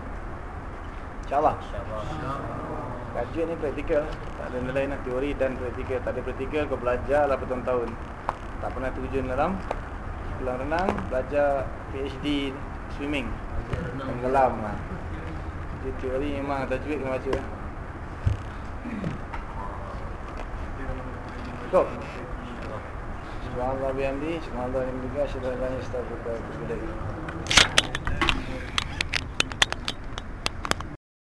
InsyaAllah. InsyaAllah Kajian ni praktikal. Tak ada lain lah Teori dan praktikal. Tak ada praktikal Kau belajar lah bertahun-tahun. Tak pernah terjun dalam Pulang renang Belajar PhD Swimming. Tenggelam lah. Dia teori memang tajwid kena baca. Cukup. Subhanallah bihamdi Subhanallah bihamdi Asyadu an la